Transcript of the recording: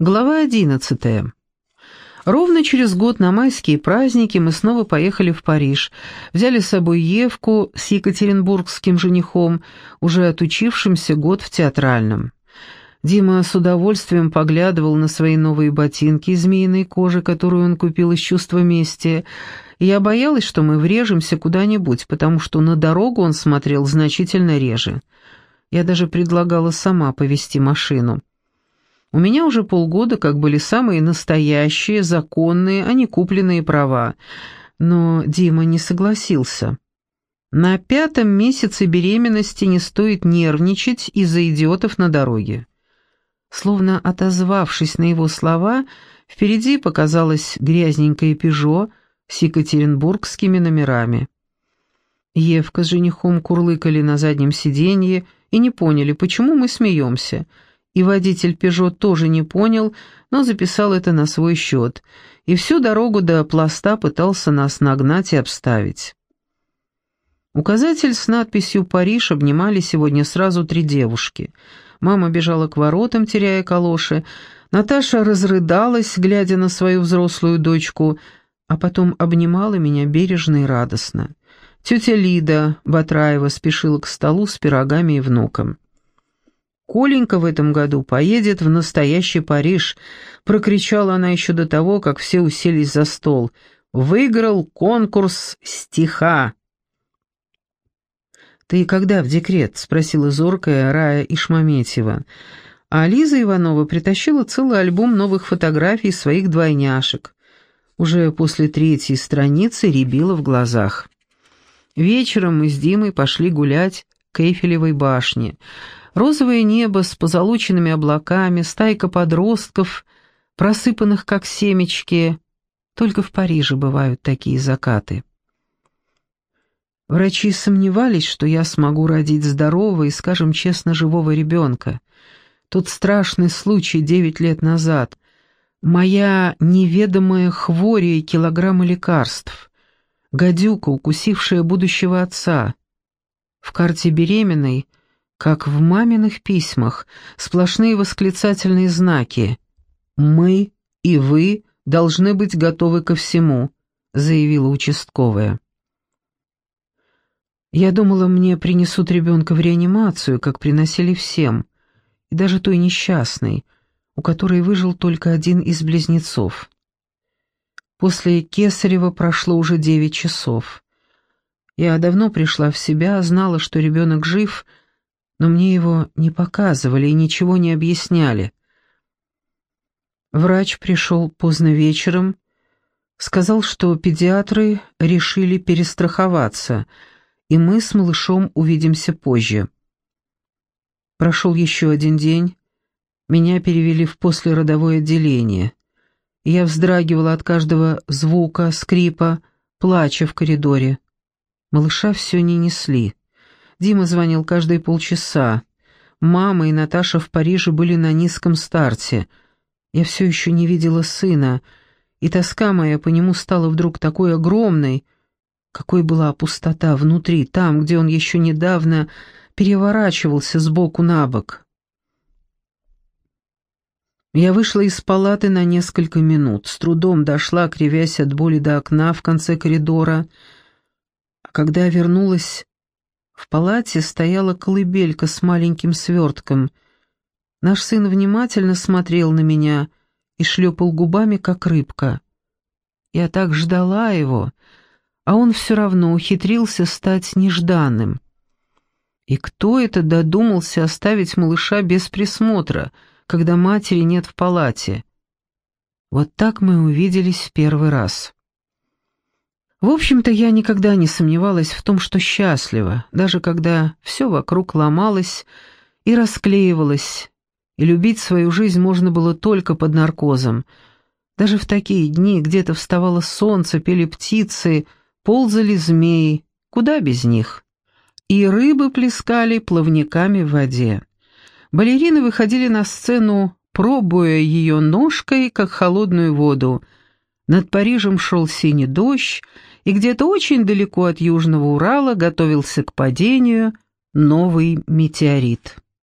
Глава одиннадцатая. Ровно через год на майские праздники мы снова поехали в Париж, взяли с собой Евку с екатеринбургским женихом, уже отучившимся год в театральном. Дима с удовольствием поглядывал на свои новые ботинки из змеиной кожи, которую он купил из чувства мести, я боялась, что мы врежемся куда-нибудь, потому что на дорогу он смотрел значительно реже. Я даже предлагала сама повести машину. У меня уже полгода как были самые настоящие, законные, а не купленные права. Но Дима не согласился. На пятом месяце беременности не стоит нервничать из-за идиотов на дороге. Словно отозвавшись на его слова, впереди показалось грязненькое «Пежо» с екатеринбургскими номерами. Евка с женихом курлыкали на заднем сиденье и не поняли, почему мы смеемся — и водитель «Пежо» тоже не понял, но записал это на свой счет, и всю дорогу до пласта пытался нас нагнать и обставить. Указатель с надписью «Париж» обнимали сегодня сразу три девушки. Мама бежала к воротам, теряя калоши, Наташа разрыдалась, глядя на свою взрослую дочку, а потом обнимала меня бережно и радостно. Тетя Лида Батраева спешила к столу с пирогами и внуком. Коленька в этом году поедет в настоящий Париж», — прокричала она еще до того, как все уселись за стол. «Выиграл конкурс стиха». «Ты когда в декрет?» — спросила зоркая Рая Ишмаметьева. А Лиза Иванова притащила целый альбом новых фотографий своих двойняшек. Уже после третьей страницы рябило в глазах. Вечером мы с Димой пошли гулять к Эйфелевой башне — Розовое небо с позолоченными облаками, стайка подростков, просыпанных как семечки. Только в Париже бывают такие закаты. Врачи сомневались, что я смогу родить здорового и, скажем честно, живого ребенка. Тот страшный случай девять лет назад. Моя неведомая хворя и килограммы лекарств. Гадюка, укусившая будущего отца. В карте беременной — как в маминых письмах, сплошные восклицательные знаки. «Мы и вы должны быть готовы ко всему», — заявила участковая. Я думала, мне принесут ребенка в реанимацию, как приносили всем, и даже той несчастной, у которой выжил только один из близнецов. После Кесарева прошло уже девять часов. Я давно пришла в себя, знала, что ребенок жив — но мне его не показывали и ничего не объясняли. Врач пришел поздно вечером, сказал, что педиатры решили перестраховаться, и мы с малышом увидимся позже. Прошел еще один день, меня перевели в послеродовое отделение. Я вздрагивала от каждого звука, скрипа, плача в коридоре. Малыша все не несли. Дима звонил каждые полчаса. Мама и Наташа в Париже были на низком старте. Я все еще не видела сына, и тоска моя по нему стала вдруг такой огромной, какой была пустота внутри, там, где он еще недавно переворачивался с боку на бок. Я вышла из палаты на несколько минут, с трудом дошла, кривясь от боли до окна в конце коридора. А когда вернулась, в палате стояла колыбелька с маленьким свертком. Наш сын внимательно смотрел на меня и шлепал губами, как рыбка. Я так ждала его, а он все равно ухитрился стать нежданным. И кто это додумался оставить малыша без присмотра, когда матери нет в палате? Вот так мы увиделись в первый раз. В общем-то, я никогда не сомневалась в том, что счастлива, даже когда все вокруг ломалось и расклеивалось, и любить свою жизнь можно было только под наркозом. Даже в такие дни где-то вставало солнце, пели птицы, ползали змеи, куда без них. И рыбы плескали плавниками в воде. Балерины выходили на сцену, пробуя ее ножкой, как холодную воду. Над Парижем шел синий дождь, и где-то очень далеко от Южного Урала готовился к падению новый метеорит.